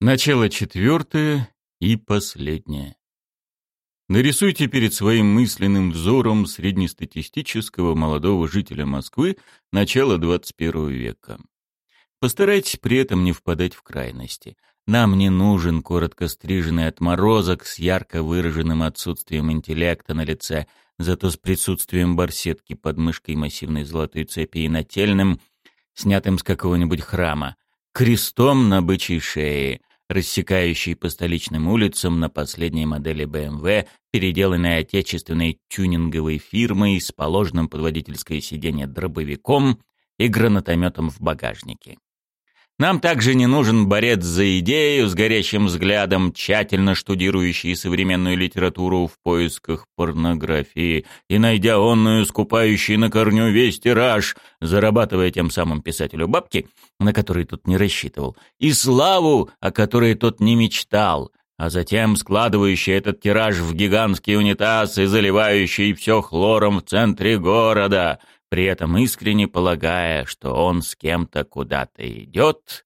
Начало четвертое и последнее. Нарисуйте перед своим мысленным взором среднестатистического молодого жителя Москвы начала 21 века. Постарайтесь при этом не впадать в крайности. Нам не нужен коротко стриженный отморозок с ярко выраженным отсутствием интеллекта на лице, зато с присутствием барсетки под мышкой массивной золотой цепи и нательным, снятым с какого-нибудь храма, крестом на бычьей шее, рассекающий по столичным улицам на последней модели BMW, переделанной отечественной тюнинговой фирмой с положенным под водительское сиденье дробовиком и гранатометом в багажнике. Нам также не нужен борец за идею с горящим взглядом, тщательно штудирующий современную литературу в поисках порнографии. И, найдя онную, скупающий на корню весь тираж, зарабатывая тем самым писателю бабки, на которые тот не рассчитывал, и славу, о которой тот не мечтал, а затем складывающий этот тираж в гигантский унитаз и заливающий все хлором в центре города — при этом искренне полагая, что он с кем-то куда-то идет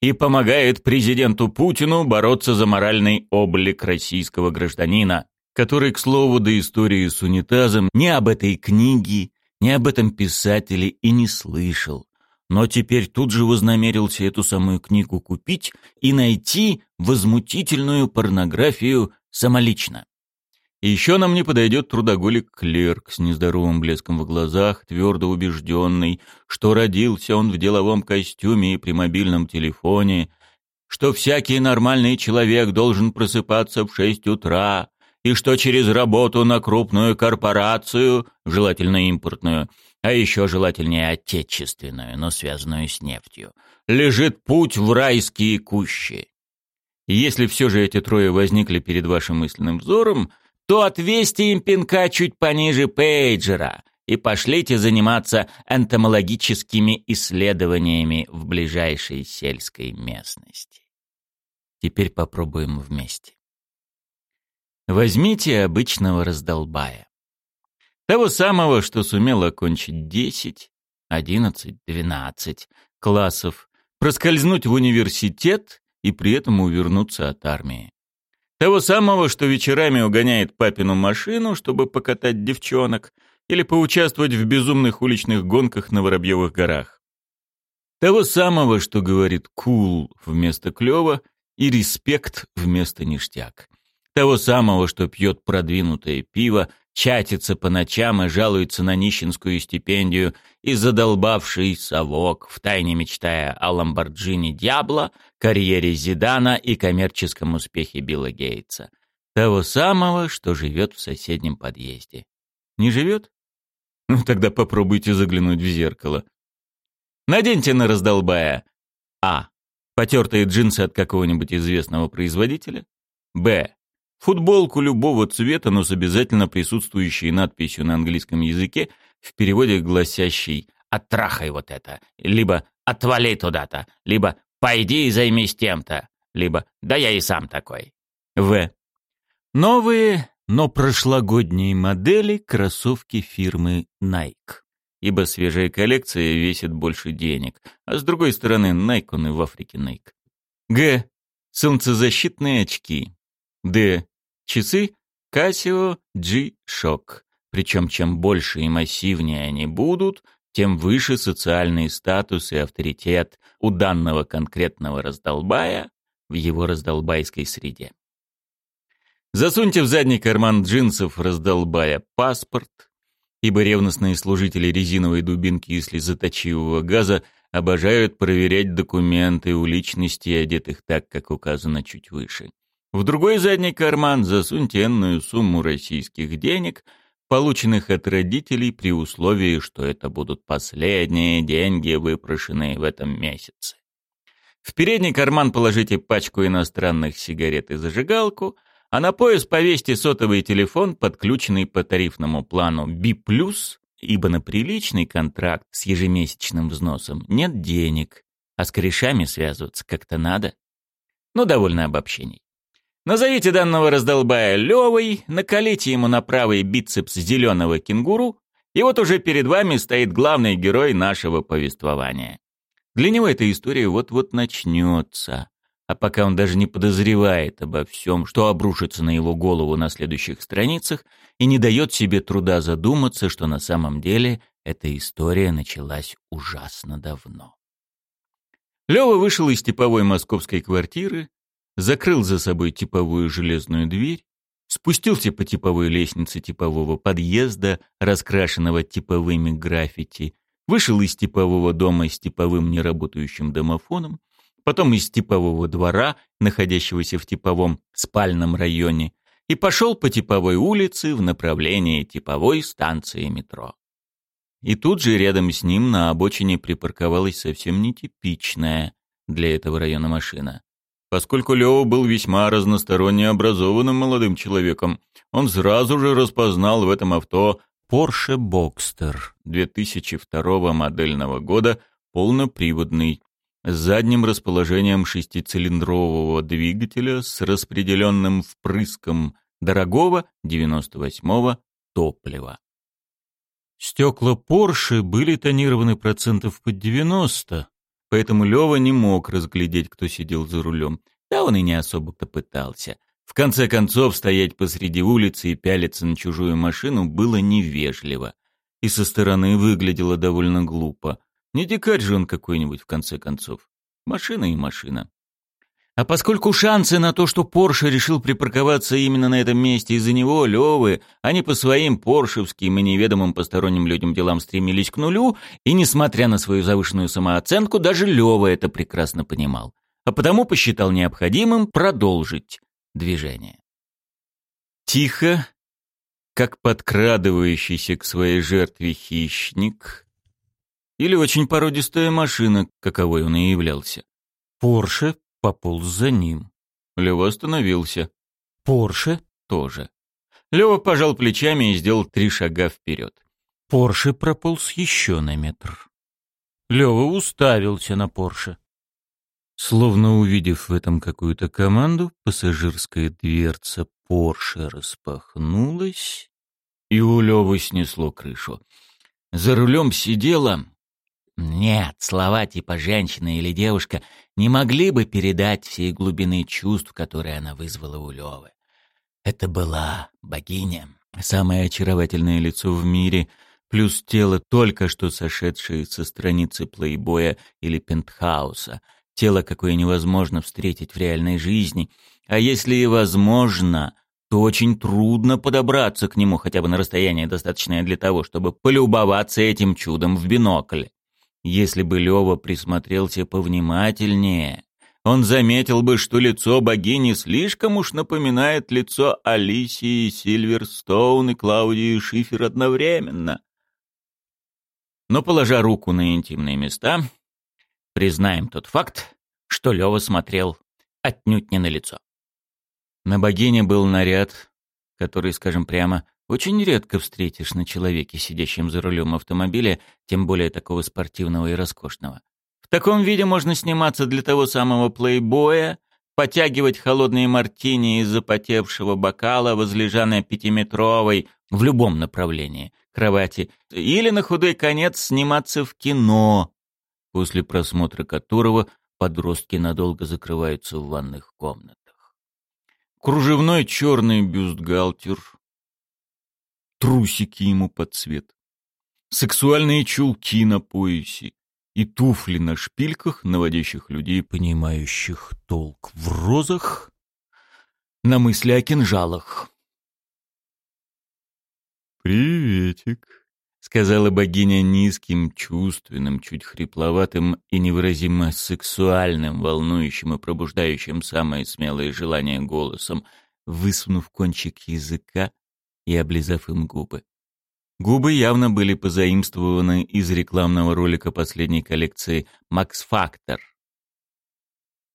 и помогает президенту Путину бороться за моральный облик российского гражданина, который, к слову, до истории с унитазом ни об этой книге, ни об этом писателе и не слышал. Но теперь тут же вознамерился эту самую книгу купить и найти возмутительную порнографию самолично. И еще нам не подойдет трудоголик-клерк с нездоровым блеском в глазах, твердо убежденный, что родился он в деловом костюме и при мобильном телефоне, что всякий нормальный человек должен просыпаться в шесть утра, и что через работу на крупную корпорацию, желательно импортную, а еще желательнее отечественную, но связанную с нефтью, лежит путь в райские кущи. И если все же эти трое возникли перед вашим мысленным взором — то отвесьте им пинка чуть пониже пейджера и пошлите заниматься энтомологическими исследованиями в ближайшей сельской местности. Теперь попробуем вместе. Возьмите обычного раздолбая. Того самого, что сумел окончить 10, 11, 12 классов, проскользнуть в университет и при этом увернуться от армии. Того самого, что вечерами угоняет папину машину, чтобы покатать девчонок или поучаствовать в безумных уличных гонках на Воробьевых горах. Того самого, что говорит «кул» вместо «клёво» и «респект» вместо «ништяк». Того самого, что пьет продвинутое пиво, чатится по ночам и жалуется на нищенскую стипендию и задолбавший совок, втайне мечтая о Ламборджини Диабло, карьере Зидана и коммерческом успехе Билла Гейтса. Того самого, что живет в соседнем подъезде. Не живет? Ну тогда попробуйте заглянуть в зеркало. Наденьте на раздолбая А. Потертые джинсы от какого-нибудь известного производителя. Б. Футболку любого цвета, но с обязательно присутствующей надписью на английском языке, в переводе гласящей «оттрахай вот это», либо «отвали туда-то», либо «пойди и займись тем-то», либо «да я и сам такой». В. Новые, но прошлогодние модели кроссовки фирмы Nike. Ибо свежая коллекция весит больше денег, а с другой стороны Nike он и в Африке Nike. Г. Солнцезащитные очки. Д. Часы Casio G-Shock. Причем чем больше и массивнее они будут, тем выше социальный статус и авторитет у данного конкретного раздолбая в его раздолбайской среде. Засуньте в задний карман джинсов раздолбая паспорт, ибо ревностные служители резиновой дубинки и слезоточивого газа обожают проверять документы у личностей, одетых так, как указано чуть выше. В другой задний карман засуньте энную сумму российских денег, полученных от родителей при условии, что это будут последние деньги, выпрошенные в этом месяце. В передний карман положите пачку иностранных сигарет и зажигалку, а на пояс повесьте сотовый телефон, подключенный по тарифному плану B+, ибо на приличный контракт с ежемесячным взносом нет денег, а с корешами связываться как-то надо. Ну, довольно обобщений. Назовите данного раздолбая Левой, накалите ему на правый бицепс зеленого кенгуру, и вот уже перед вами стоит главный герой нашего повествования. Для него эта история вот-вот начнется, А пока он даже не подозревает обо всем, что обрушится на его голову на следующих страницах, и не дает себе труда задуматься, что на самом деле эта история началась ужасно давно. Лёва вышел из типовой московской квартиры, закрыл за собой типовую железную дверь, спустился по типовой лестнице типового подъезда, раскрашенного типовыми граффити, вышел из типового дома с типовым неработающим домофоном, потом из типового двора, находящегося в типовом спальном районе, и пошел по типовой улице в направлении типовой станции метро. И тут же рядом с ним на обочине припарковалась совсем нетипичная для этого района машина. Поскольку Лёва был весьма разносторонне образованным молодым человеком, он сразу же распознал в этом авто Porsche Boxster 2002 модельного года, полноприводный, с задним расположением шестицилиндрового двигателя с распределенным впрыском дорогого 98-го топлива. Стекла Порше были тонированы процентов под 90, поэтому Лева не мог разглядеть, кто сидел за рулем. Да он и не особо-то пытался. В конце концов, стоять посреди улицы и пялиться на чужую машину было невежливо. И со стороны выглядело довольно глупо. Не дикарь же он какой-нибудь, в конце концов. Машина и машина. А поскольку шансы на то, что Порше решил припарковаться именно на этом месте из-за него, Левы, они по своим поршевским и неведомым посторонним людям делам стремились к нулю, и, несмотря на свою завышенную самооценку, даже Лева это прекрасно понимал, а потому посчитал необходимым продолжить движение. Тихо, как подкрадывающийся к своей жертве хищник, или очень породистая машина, каковой он и являлся. Порше пополз за ним. Лева остановился. Порше тоже. Лева пожал плечами и сделал три шага вперед. Порше прополз еще на метр. Лева уставился на Порше. Словно увидев в этом какую-то команду, пассажирская дверца Порше распахнулась, и у Левы снесло крышу. За рулем сидела нет, слова типа «женщина» или «девушка» не могли бы передать всей глубины чувств, которые она вызвала у Лёвы. Это была богиня, самое очаровательное лицо в мире, плюс тело, только что сошедшее со страницы плейбоя или пентхауса, тело, какое невозможно встретить в реальной жизни, а если и возможно, то очень трудно подобраться к нему хотя бы на расстояние, достаточное для того, чтобы полюбоваться этим чудом в бинокль. Если бы Лёва присмотрелся повнимательнее, он заметил бы, что лицо богини слишком уж напоминает лицо Алисии Сильверстоун и Клаудии Шифер одновременно. Но, положа руку на интимные места, признаем тот факт, что Лёва смотрел отнюдь не на лицо. На богине был наряд, который, скажем прямо, очень редко встретишь на человеке, сидящем за рулем автомобиля, тем более такого спортивного и роскошного. В таком виде можно сниматься для того самого плейбоя, потягивать холодные мартини из запотевшего бокала, возлежа на пятиметровой, в любом направлении, кровати, или на худой конец сниматься в кино, после просмотра которого подростки надолго закрываются в ванных комнатах. Кружевной черный бюстгальтер — трусики ему под цвет, сексуальные чулки на поясе и туфли на шпильках, наводящих людей, понимающих толк в розах, на мысли о кинжалах. «Приветик», — сказала богиня низким, чувственным, чуть хрипловатым и невыразимо сексуальным, волнующим и пробуждающим самые смелые желания голосом, высунув кончик языка и облизав им губы. Губы явно были позаимствованы из рекламного ролика последней коллекции «Макс Фактор».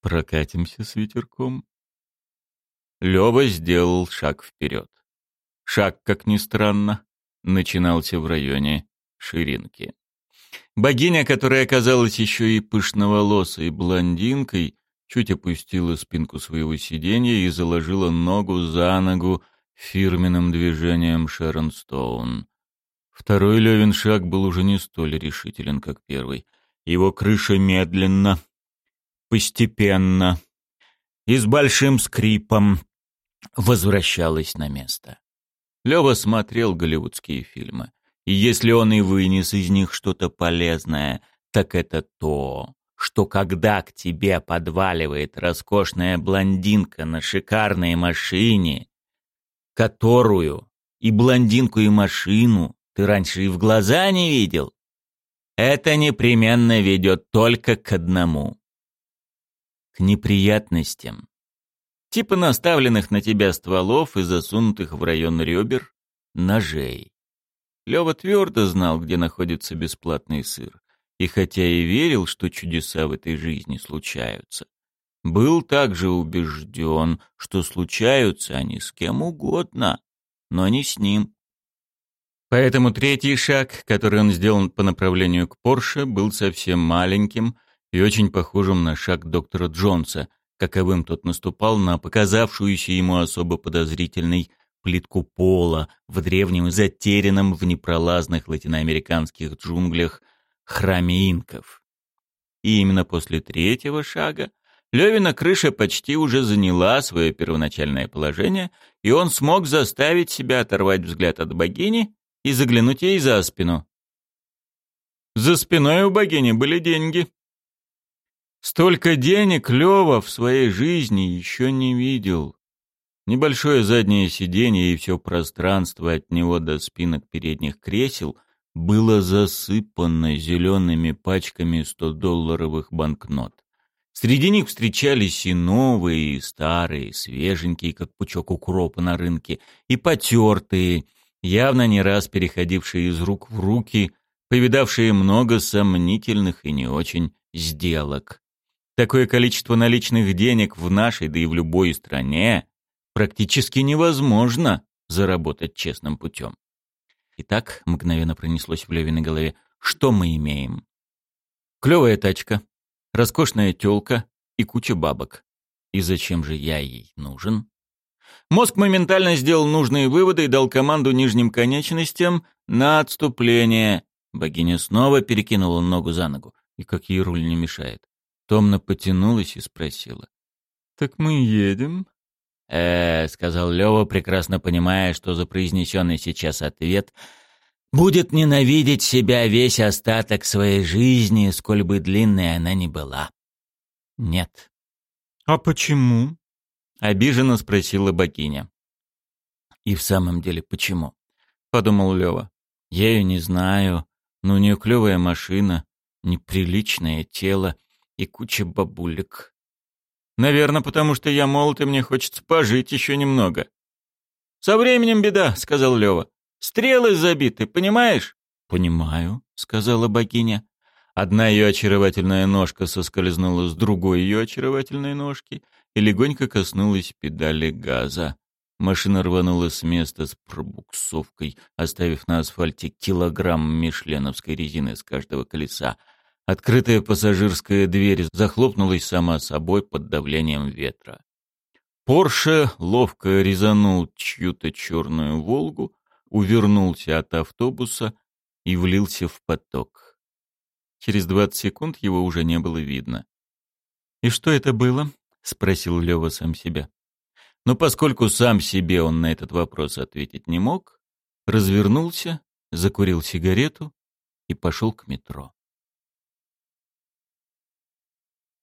«Прокатимся с ветерком?» Лёва сделал шаг вперед. Шаг, как ни странно, начинался в районе ширинки. Богиня, которая оказалась еще и пышноволосой блондинкой, чуть опустила спинку своего сиденья и заложила ногу за ногу, фирменным движением Шерон Стоун. Второй Левин шаг был уже не столь решителен, как первый. Его крыша медленно, постепенно, и с большим скрипом возвращалась на место. Лёва смотрел голливудские фильмы, и если он и вынес из них что-то полезное, так это то, что когда к тебе подваливает роскошная блондинка на шикарной машине, которую и блондинку, и машину ты раньше и в глаза не видел, это непременно ведет только к одному — к неприятностям. Типа наставленных на тебя стволов и засунутых в район ребер ножей. Лёва твердо знал, где находится бесплатный сыр. И хотя и верил, что чудеса в этой жизни случаются, был также убежден, что случаются они с кем угодно, но не с ним. Поэтому третий шаг, который он сделал по направлению к Порше, был совсем маленьким и очень похожим на шаг доктора Джонса, каковым тот наступал на показавшуюся ему особо подозрительной плитку пола в древнем и затерянном в непролазных латиноамериканских джунглях храме инков. И именно после третьего шага Левина крыша почти уже заняла свое первоначальное положение, и он смог заставить себя оторвать взгляд от богини и заглянуть ей за спину. За спиной у богини были деньги. Столько денег Лева в своей жизни еще не видел. Небольшое заднее сиденье и все пространство от него до спинок передних кресел было засыпано зелеными пачками 100-долларовых банкнот. Среди них встречались и новые, и старые, свеженькие, как пучок укропа на рынке, и потертые, явно не раз переходившие из рук в руки, повидавшие много сомнительных и не очень сделок. Такое количество наличных денег в нашей, да и в любой стране, практически невозможно заработать честным путем. Итак, мгновенно пронеслось в Левиной голове, что мы имеем? Клевая тачка, роскошная тёлка и куча бабок. И зачем же я ей нужен? Мозг моментально сделал нужные выводы и дал команду нижним конечностям на отступление. Богиня снова перекинула ногу за ногу. И как ей руль не мешает. Томно потянулась и спросила. «Так мы едем?» э сказал Лёва, прекрасно понимая, что за произнесенный сейчас ответ будет ненавидеть себя весь остаток своей жизни, сколь бы длинной она ни была. Нет. «А почему?» — обиженно спросила богиня. «И в самом деле, почему?» — подумал Лёва. «Я её не знаю, но у неё клёвая машина, неприличное тело и куча бабулек. Наверное, потому что я молод и мне хочется пожить еще немного. Со временем беда, сказал Лева. Стрелы забиты, понимаешь? Понимаю, сказала богиня. Одна ее очаровательная ножка соскользнула с другой ее очаровательной ножки и легонько коснулась педали газа. Машина рванула с места с пробуксовкой, оставив на асфальте килограмм мишленовской резины с каждого колеса. Открытая пассажирская дверь захлопнулась сама собой под давлением ветра. Порше ловко резанул чью-то черную «Волгу», увернулся от автобуса и влился в поток. Через двадцать секунд его уже не было видно. «И что это было?» — спросил Лёва сам себя. Но поскольку сам себе он на этот вопрос ответить не мог, развернулся, закурил сигарету и пошел к метро.